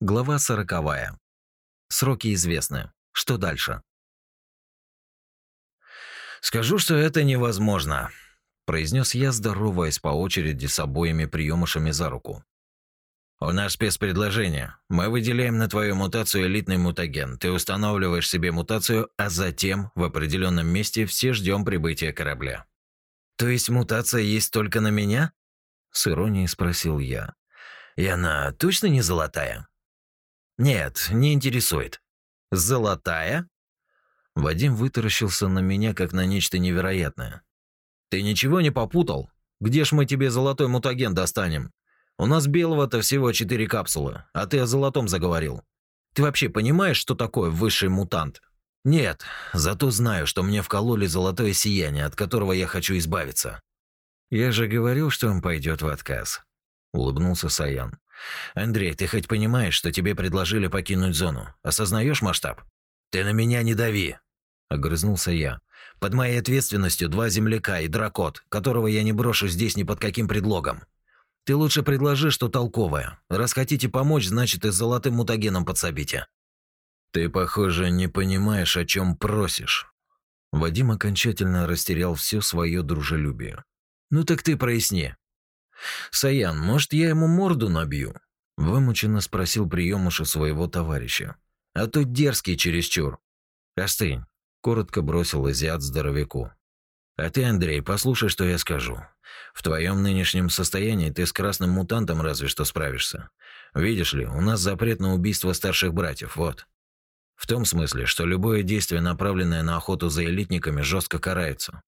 Глава сороковая. Сроки известны. Что дальше? Скажу, что это невозможно, произнес я, здороваясь по очереди с обоими приемышами за руку. У нас спецпредложение. Мы выделяем на твою мутацию элитный мутаген. Ты устанавливаешь себе мутацию, а затем в определенном месте все ждем прибытия корабля. То есть мутация есть только на меня? С иронией спросил я. И она точно не золотая? Нет, не интересует. Золотая? Вадим вытаращился на меня, как на нечто невероятное. Ты ничего не попутал? Где ж мы тебе золотой мутаген достанем? У нас белого-то всего четыре капсулы, а ты о золотом заговорил. Ты вообще понимаешь, что такое высший мутант? Нет, зато знаю, что мне вкололи золотое сияние, от которого я хочу избавиться. Я же говорил, что он пойдет в отказ, улыбнулся Саян. Андрей, ты хоть понимаешь, что тебе предложили покинуть зону? Осознаешь масштаб? Ты на меня не дави, огрызнулся я. Под моей ответственностью два земляка и дракот, которого я не брошу здесь ни под каким предлогом. Ты лучше предложи что толковое. Раз хотите помочь, значит и с золотым мутагеном подсобите. Ты, похоже, не понимаешь, о чем просишь. Вадим окончательно растерял все свое дружелюбие. Ну так ты проясни. Саян, может, я ему морду набью? Вымученно спросил приемыша своего товарища. А то дерзкий чересчур. Остынь, коротко бросил азиат здоровяку. А ты, Андрей, послушай, что я скажу. В твоем нынешнем состоянии ты с красным мутантом разве что справишься. Видишь ли, у нас запрет на убийство старших братьев, вот. В том смысле, что любое действие, направленное на охоту за элитниками, жестко карается.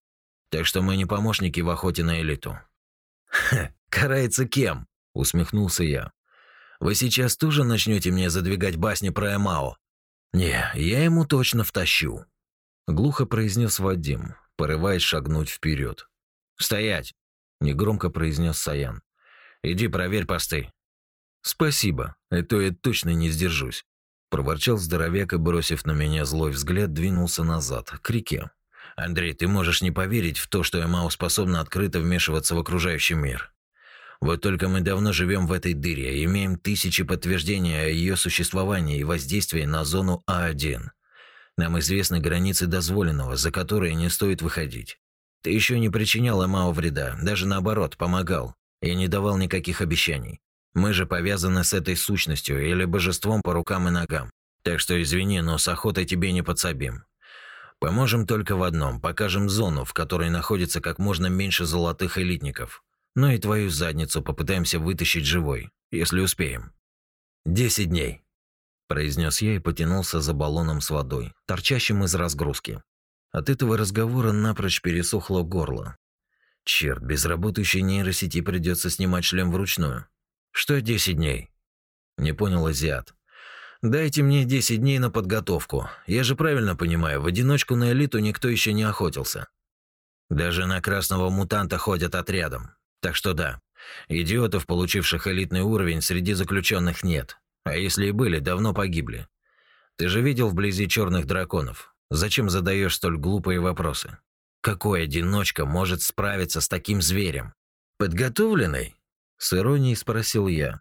Так что мы не помощники в охоте на элиту. Ха, карается кем? усмехнулся я. Вы сейчас тоже начнете мне задвигать басни про Эмао? Не, я ему точно втащу, глухо произнес Вадим, порываясь шагнуть вперед. Стоять, негромко произнес Саян. Иди проверь посты. Спасибо, а то я точно не сдержусь, проворчал здоровяк и бросив на меня злой взгляд, двинулся назад, к реке. Андрей, ты можешь не поверить в то, что Эмау способна открыто вмешиваться в окружающий мир. Вот только мы давно живем в этой дыре имеем тысячи подтверждений о ее существовании и воздействии на зону А1. Нам известны границы дозволенного, за которые не стоит выходить. Ты еще не причинял Эмао вреда, даже наоборот, помогал и не давал никаких обещаний. Мы же повязаны с этой сущностью или божеством по рукам и ногам. Так что извини, но с охотой тебе не подсобим. Поможем только в одном – покажем зону, в которой находится как можно меньше золотых элитников. Ну и твою задницу попытаемся вытащить живой, если успеем. Десять дней, произнес я и потянулся за баллоном с водой, торчащим из разгрузки. От этого разговора напрочь пересохло горло. Черт, без работающей нейросети придется снимать шлем вручную. Что десять дней? Не понял азиат. Дайте мне 10 дней на подготовку. Я же правильно понимаю, в одиночку на элиту никто еще не охотился. Даже на красного мутанта ходят отрядом. Так что да, идиотов, получивших элитный уровень, среди заключенных нет. А если и были, давно погибли. Ты же видел вблизи черных драконов. Зачем задаешь столь глупые вопросы? Какой одиночка может справиться с таким зверем? Подготовленный? С иронией спросил я.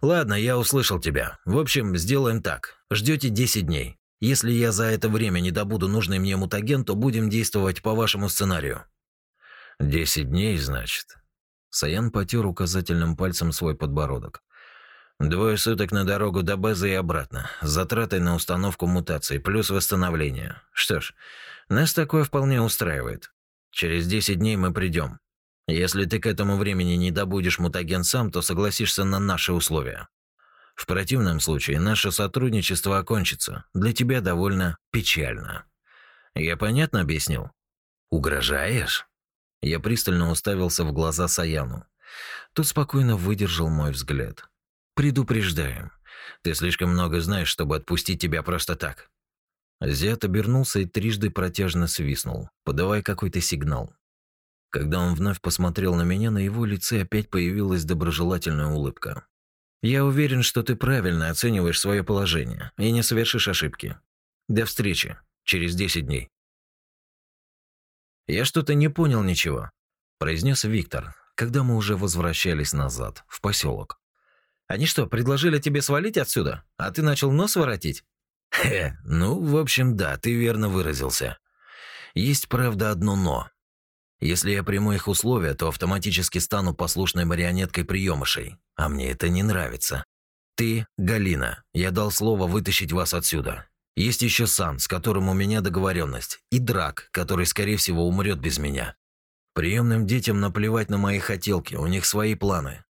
Ладно, я услышал тебя. В общем, сделаем так. Ждете 10 дней. Если я за это время не добуду нужный мне мутаген, то будем действовать по вашему сценарию. Десять дней, значит. Саян потер указательным пальцем свой подбородок. Двое суток на дорогу до базы и обратно, с затратой на установку мутации плюс восстановление. Что ж, нас такое вполне устраивает. Через десять дней мы придем. Если ты к этому времени не добудешь мутаген сам, то согласишься на наши условия. В противном случае наше сотрудничество окончится. Для тебя довольно печально. Я понятно объяснил? Угрожаешь? Я пристально уставился в глаза Саяну. Тот спокойно выдержал мой взгляд. Предупреждаю. Ты слишком много знаешь, чтобы отпустить тебя просто так. Азиат обернулся и трижды протяжно свистнул, подавая какой-то сигнал. Когда он вновь посмотрел на меня, на его лице опять появилась доброжелательная улыбка. «Я уверен, что ты правильно оцениваешь свое положение и не совершишь ошибки. До встречи. Через 10 дней». «Я что-то не понял ничего», – произнес Виктор, когда мы уже возвращались назад, в поселок. Они что, предложили тебе свалить отсюда, а ты начал нос воротить? Хе, ну, в общем, да, ты верно выразился. Есть, правда, одно «но». Если я приму их условия, то автоматически стану послушной марионеткой приемышей, а мне это не нравится. Ты, Галина, я дал слово вытащить вас отсюда. Есть еще Сан, с которым у меня договоренность, и Драк, который, скорее всего, умрет без меня. Приемным детям наплевать на мои хотелки, у них свои планы.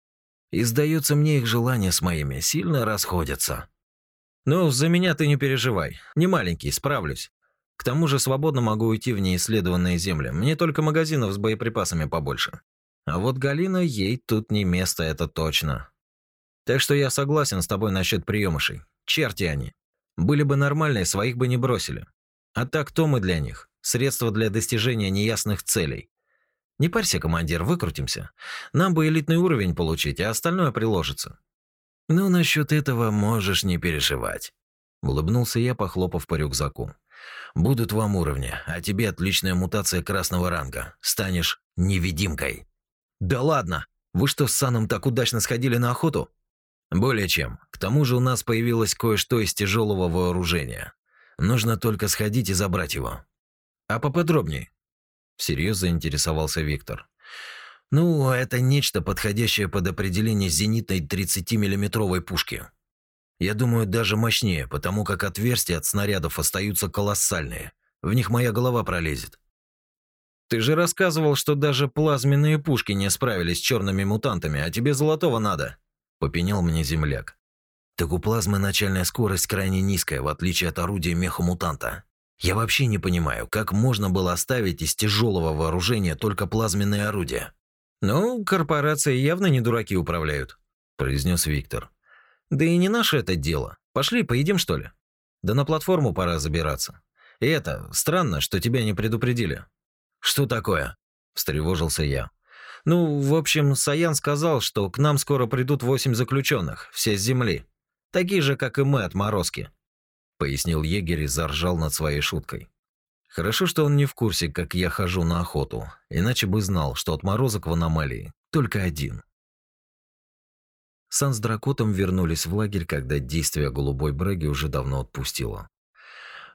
И сдается мне их желания с моими сильно расходятся. Ну, за меня ты не переживай. Не маленький, справлюсь. К тому же свободно могу уйти в неисследованные земли. Мне только магазинов с боеприпасами побольше. А вот Галина, ей тут не место, это точно. Так что я согласен с тобой насчет приемышей. Черти они. Были бы нормальные, своих бы не бросили. А так кто мы для них? Средство для достижения неясных целей. Не парься, командир, выкрутимся. Нам бы элитный уровень получить, а остальное приложится. «Ну, насчет этого можешь не переживать», – улыбнулся я, похлопав по рюкзаку. «Будут вам уровни, а тебе отличная мутация красного ранга. Станешь невидимкой». «Да ладно! Вы что, с Саном так удачно сходили на охоту?» «Более чем. К тому же у нас появилось кое-что из тяжелого вооружения. Нужно только сходить и забрать его». «А поподробнее?» Всерьез заинтересовался Виктор. Ну, это нечто подходящее под определение зенитной 30-миллиметровой пушки. Я думаю, даже мощнее, потому как отверстия от снарядов остаются колоссальные. В них моя голова пролезет. Ты же рассказывал, что даже плазменные пушки не справились с черными мутантами, а тебе золотого надо, попенял мне земляк. Так у плазмы начальная скорость крайне низкая, в отличие от орудия мехомутанта. Я вообще не понимаю, как можно было оставить из тяжелого вооружения только плазменные орудия. «Ну, корпорации явно не дураки управляют», – произнес Виктор. «Да и не наше это дело. Пошли, поедим, что ли? Да на платформу пора забираться. И это, странно, что тебя не предупредили». «Что такое?» – встревожился я. «Ну, в общем, Саян сказал, что к нам скоро придут восемь заключенных, все с земли. Такие же, как и мы от Морозки», – пояснил егерь и заржал над своей шуткой. Хорошо, что он не в курсе, как я хожу на охоту, иначе бы знал, что отморозок в аномалии только один. Сан с Дракотом вернулись в лагерь, когда действие голубой браги уже давно отпустило.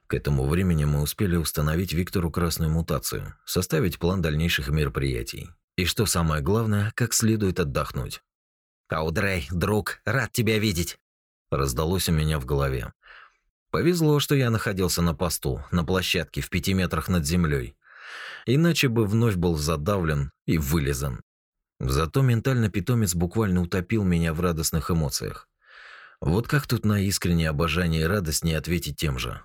К этому времени мы успели установить Виктору красную мутацию, составить план дальнейших мероприятий. И что самое главное, как следует отдохнуть. «Каудрей, друг, рад тебя видеть!» Раздалось у меня в голове. Повезло, что я находился на посту, на площадке в пяти метрах над землей. Иначе бы вновь был задавлен и вылезан. Зато ментально питомец буквально утопил меня в радостных эмоциях. Вот как тут на искреннее обожание и радость не ответить тем же?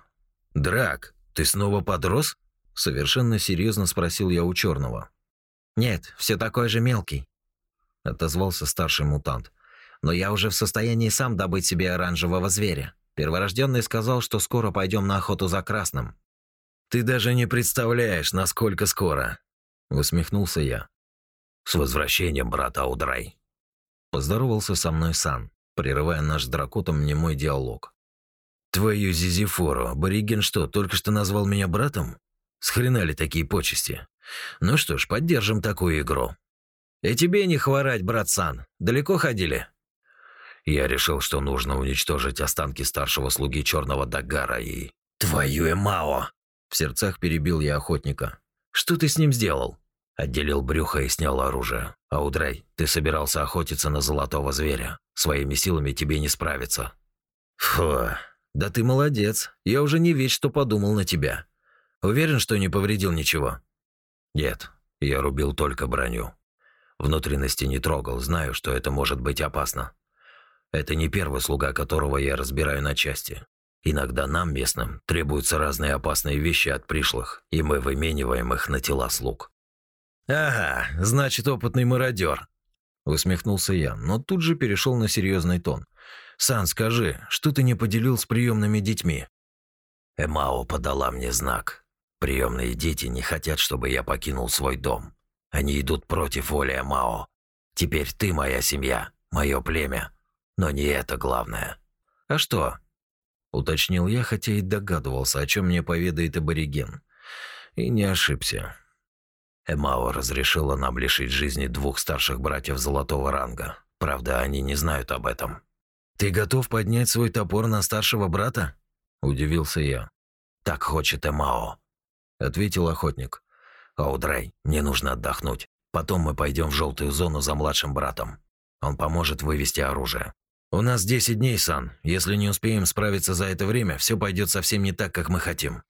«Драк, ты снова подрос?» Совершенно серьезно спросил я у черного. «Нет, все такой же мелкий», — отозвался старший мутант. «Но я уже в состоянии сам добыть себе оранжевого зверя. Перворожденный сказал, что скоро пойдем на охоту за красным. Ты даже не представляешь, насколько скоро, усмехнулся я. С возвращением, брат Аудрай. Поздоровался со мной Сан, прерывая наш с дракотом немой диалог. Твою Зизифору, абориген что, только что назвал меня братом? Схрена такие почести? Ну что ж, поддержим такую игру. И тебе не хворать, брат Сан. Далеко ходили? Я решил, что нужно уничтожить останки старшего слуги Черного Дагара и... Твою Эмао! В сердцах перебил я охотника. Что ты с ним сделал? Отделил брюхо и снял оружие. Аудрай, ты собирался охотиться на золотого зверя. Своими силами тебе не справиться. Фу, да ты молодец. Я уже не весь что подумал на тебя. Уверен, что не повредил ничего? Нет, я рубил только броню. Внутренности не трогал, знаю, что это может быть опасно. Это не первый слуга, которого я разбираю на части. Иногда нам, местным, требуются разные опасные вещи от пришлых, и мы вымениваем их на тела слуг. «Ага, значит, опытный мародер», – усмехнулся я, но тут же перешел на серьезный тон. «Сан, скажи, что ты не поделил с приемными детьми?» Эмао подала мне знак. Приемные дети не хотят, чтобы я покинул свой дом. Они идут против воли Эмао. Теперь ты моя семья, мое племя, но не это главное. А что? Уточнил я, хотя и догадывался, о чем мне поведает абориген. И не ошибся. Эмао разрешила нам лишить жизни двух старших братьев золотого ранга. Правда, они не знают об этом. Ты готов поднять свой топор на старшего брата? удивился я. Так хочет Эмао, ответил охотник. Аудрай, мне нужно отдохнуть. Потом мы пойдем в желтую зону за младшим братом. Он поможет вывести оружие. У нас 10 дней, Сан. Если не успеем справиться за это время, все пойдет совсем не так, как мы хотим.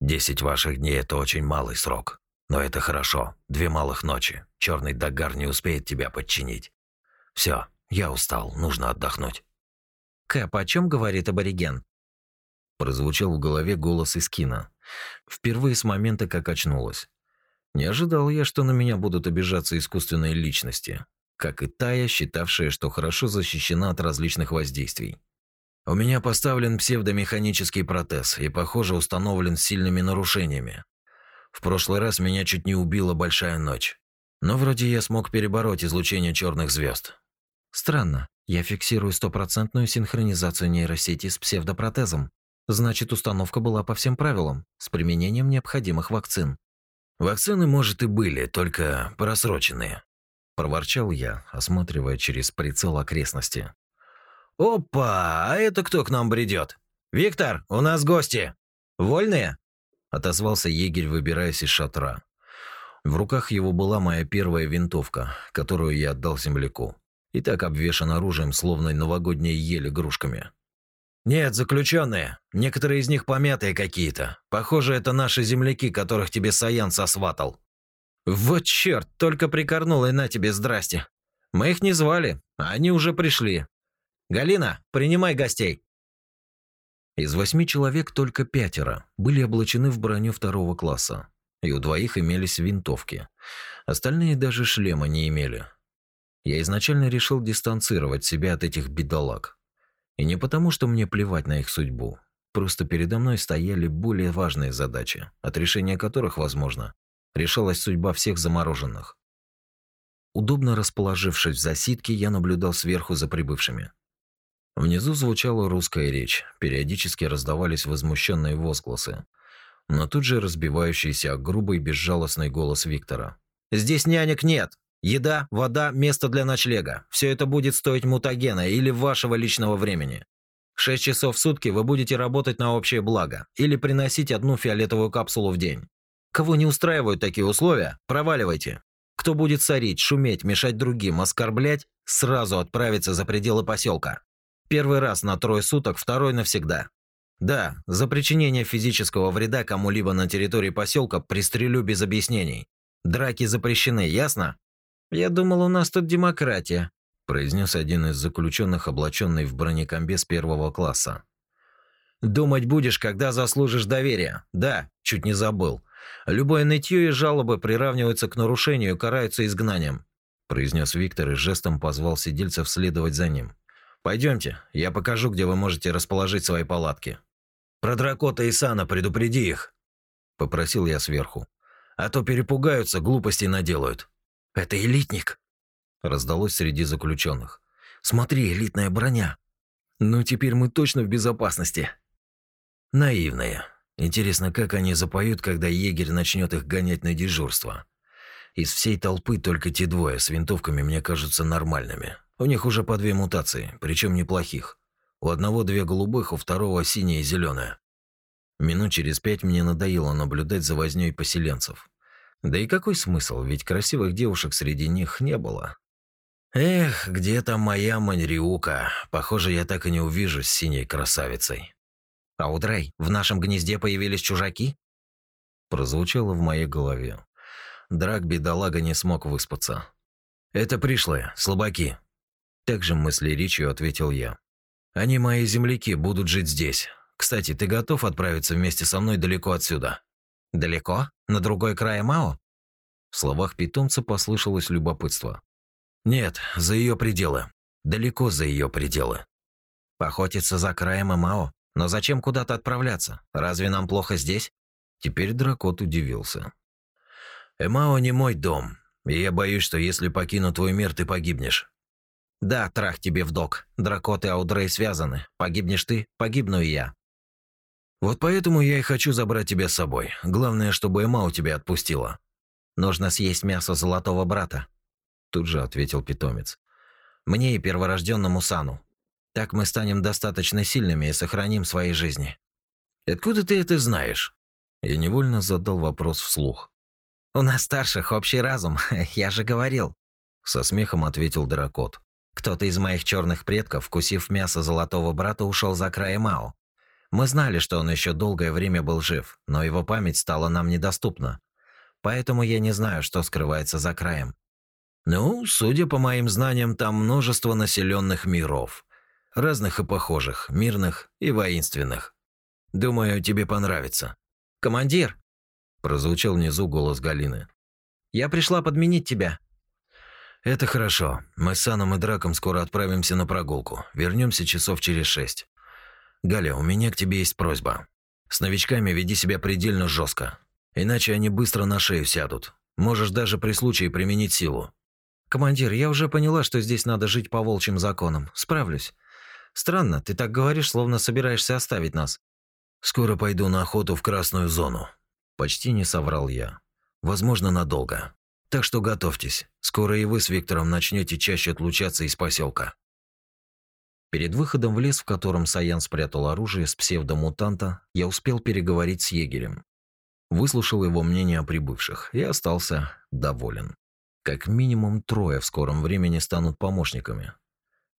Десять ваших дней – это очень малый срок. Но это хорошо. Две малых ночи. Черный Дагар не успеет тебя подчинить. Все, я устал, нужно отдохнуть. Кэп, о чем говорит абориген? Прозвучал в голове голос из кино. Впервые с момента, как очнулась. Не ожидал я, что на меня будут обижаться искусственные личности как и Тая, считавшая, что хорошо защищена от различных воздействий. У меня поставлен псевдомеханический протез и, похоже, установлен с сильными нарушениями. В прошлый раз меня чуть не убила большая ночь. Но вроде я смог перебороть излучение черных звезд. Странно. Я фиксирую стопроцентную синхронизацию нейросети с псевдопротезом. Значит, установка была по всем правилам, с применением необходимых вакцин. Вакцины, может, и были, только просроченные проворчал я, осматривая через прицел окрестности. Опа, а это кто к нам бредет? Виктор, у нас гости. Вольные? отозвался егерь, выбираясь из шатра. В руках его была моя первая винтовка, которую я отдал земляку. И так обвешан оружием, словно новогодние ели игрушками. Нет, заключенные. Некоторые из них помятые какие-то. Похоже, это наши земляки, которых тебе Саян сосватал. Вот черт, только прикорнул и на тебе здрасте. Мы их не звали, а они уже пришли. Галина, принимай гостей. Из восьми человек только пятеро были облачены в броню второго класса, и у двоих имелись винтовки. Остальные даже шлема не имели. Я изначально решил дистанцировать себя от этих бедолаг. И не потому, что мне плевать на их судьбу. Просто передо мной стояли более важные задачи, от решения которых, возможно, решалась судьба всех замороженных. Удобно расположившись в засидке, я наблюдал сверху за прибывшими. Внизу звучала русская речь, периодически раздавались возмущенные возгласы, но тут же разбивающийся грубый безжалостный голос Виктора. «Здесь нянек нет! Еда, вода, место для ночлега. Все это будет стоить мутагена или вашего личного времени. Шесть часов в сутки вы будете работать на общее благо или приносить одну фиолетовую капсулу в день. Кого не устраивают такие условия, проваливайте. Кто будет сорить, шуметь, мешать другим, оскорблять, сразу отправится за пределы поселка. Первый раз на трое суток, второй навсегда. Да, за причинение физического вреда кому-либо на территории поселка пристрелю без объяснений. Драки запрещены, ясно? Я думал, у нас тут демократия, произнес один из заключенных, облаченный в бронекомбез первого класса. Думать будешь, когда заслужишь доверия. Да, чуть не забыл. Любое нытье и жалобы приравниваются к нарушению и караются изгнанием», произнес Виктор и жестом позвал сидельцев следовать за ним. Пойдемте, я покажу, где вы можете расположить свои палатки. Про Дракота и Сана предупреди их, попросил я сверху. А то перепугаются, глупостей наделают. Это элитник, раздалось среди заключенных. Смотри, элитная броня. Ну теперь мы точно в безопасности. Наивная. Интересно, как они запоют, когда егерь начнет их гонять на дежурство. Из всей толпы только те двое с винтовками мне кажутся нормальными. У них уже по две мутации, причем неплохих. У одного две голубых, у второго синяя и зеленая. Минут через пять мне надоело наблюдать за вознёй поселенцев. Да и какой смысл, ведь красивых девушек среди них не было. Эх, где там моя Манриука? Похоже, я так и не увижу с синей красавицей. «Аудрей, в нашем гнезде появились чужаки?» Прозвучало в моей голове. Драк бедолага не смог выспаться. «Это пришлые, слабаки». Также мысли речью ответил я. «Они мои земляки, будут жить здесь. Кстати, ты готов отправиться вместе со мной далеко отсюда?» «Далеко? На другой край Мао?» В словах питомца послышалось любопытство. «Нет, за ее пределы. Далеко за ее пределы». «Поохотиться за краем Мао? Но зачем куда-то отправляться? Разве нам плохо здесь? Теперь Дракот удивился. Эмао не мой дом, и я боюсь, что если покину твой мир, ты погибнешь. Да, трах тебе в док. Дракот и Аудрей связаны. Погибнешь ты, погибну и я. Вот поэтому я и хочу забрать тебя с собой. Главное, чтобы Эмао тебя отпустила. Нужно съесть мясо золотого брата. Тут же ответил питомец. Мне и перворожденному Сану. Так мы станем достаточно сильными и сохраним свои жизни. Откуда ты это знаешь? Я невольно задал вопрос вслух. У нас старших общий разум, я же говорил. Со смехом ответил Дракот. Кто-то из моих черных предков, вкусив мясо золотого брата, ушел за край Мао. Мы знали, что он еще долгое время был жив, но его память стала нам недоступна. Поэтому я не знаю, что скрывается за краем. Ну, судя по моим знаниям, там множество населенных миров. Разных и похожих, мирных и воинственных. Думаю, тебе понравится. «Командир!» – прозвучал внизу голос Галины. «Я пришла подменить тебя». «Это хорошо. Мы с Аном и Драком скоро отправимся на прогулку. Вернемся часов через шесть. Галя, у меня к тебе есть просьба. С новичками веди себя предельно жестко, иначе они быстро на шею сядут. Можешь даже при случае применить силу. Командир, я уже поняла, что здесь надо жить по волчьим законам. Справлюсь. Странно, ты так говоришь, словно собираешься оставить нас. Скоро пойду на охоту в красную зону. Почти не соврал я. Возможно, надолго. Так что готовьтесь. Скоро и вы с Виктором начнете чаще отлучаться из поселка. Перед выходом в лес, в котором Саян спрятал оружие с псевдомутанта, я успел переговорить с егерем. Выслушал его мнение о прибывших и остался доволен. Как минимум трое в скором времени станут помощниками.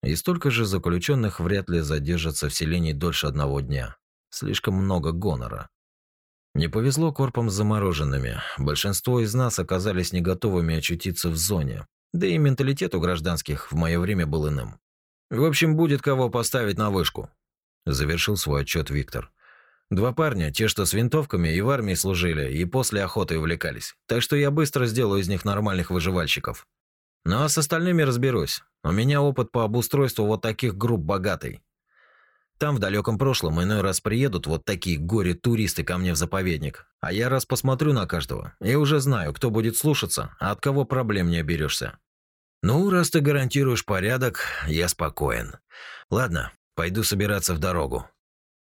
И столько же заключенных вряд ли задержатся в селении дольше одного дня. Слишком много гонора. Не повезло корпам с замороженными. Большинство из нас оказались не готовыми очутиться в зоне. Да и менталитет у гражданских в мое время был иным. В общем, будет кого поставить на вышку. Завершил свой отчет Виктор. Два парня, те, что с винтовками и в армии служили, и после охоты увлекались. Так что я быстро сделаю из них нормальных выживальщиков. Ну а с остальными разберусь. У меня опыт по обустройству вот таких групп богатый. Там в далеком прошлом иной раз приедут вот такие горе-туристы ко мне в заповедник, а я раз посмотрю на каждого и уже знаю, кто будет слушаться, а от кого проблем не оберешься. Ну, раз ты гарантируешь порядок, я спокоен. Ладно, пойду собираться в дорогу.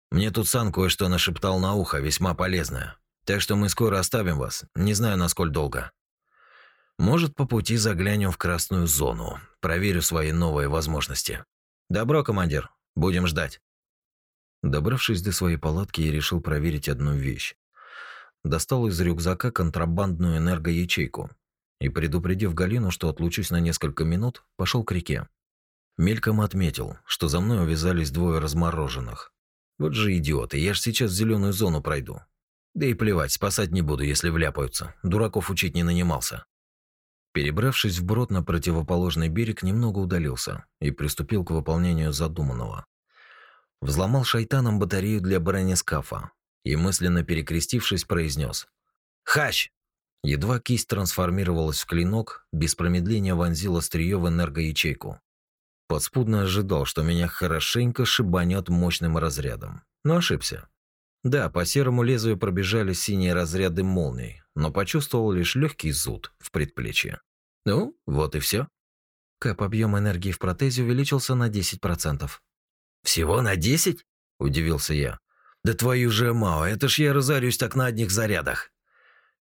Мне тут Сан кое-что нашептал на ухо, весьма полезное. Так что мы скоро оставим вас, не знаю, насколько долго. Может, по пути заглянем в красную зону, проверю свои новые возможности. Добро, командир, будем ждать. Добравшись до своей палатки, я решил проверить одну вещь. Достал из рюкзака контрабандную энергоячейку и, предупредив Галину, что отлучусь на несколько минут, пошел к реке. Мельком отметил, что за мной увязались двое размороженных. Вот же идиоты, я ж сейчас зеленую зону пройду. Да и плевать, спасать не буду, если вляпаются. Дураков учить не нанимался. Перебравшись вброд на противоположный берег, немного удалился и приступил к выполнению задуманного. Взломал шайтаном батарею для бронескафа и, мысленно перекрестившись, произнес «Хащ!». Едва кисть трансформировалась в клинок, без промедления вонзил острие в энергоячейку. Подспудно ожидал, что меня хорошенько шибанет мощным разрядом. Но ошибся. Да, по серому лезвию пробежали синие разряды молний, но почувствовал лишь легкий зуд в предплечье. Ну, вот и все. Кэп объем энергии в протезе увеличился на 10%. «Всего на десять?» – удивился я. «Да твою же Мао, это ж я разорюсь так на одних зарядах.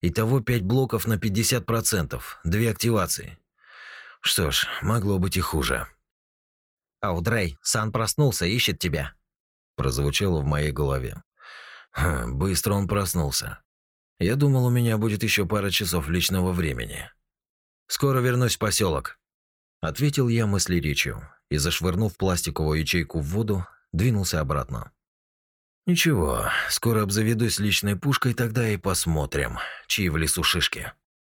Итого пять блоков на 50%, две активации. Что ж, могло быть и хуже». «Аудрей, Сан проснулся, ищет тебя», – прозвучало в моей голове. Хм, быстро он проснулся. Я думал, у меня будет еще пара часов личного времени. Скоро вернусь в поселок, ответил я мысли речью и, зашвырнув пластиковую ячейку в воду, двинулся обратно. Ничего, скоро обзаведусь личной пушкой, тогда и посмотрим, чьи в лесу шишки.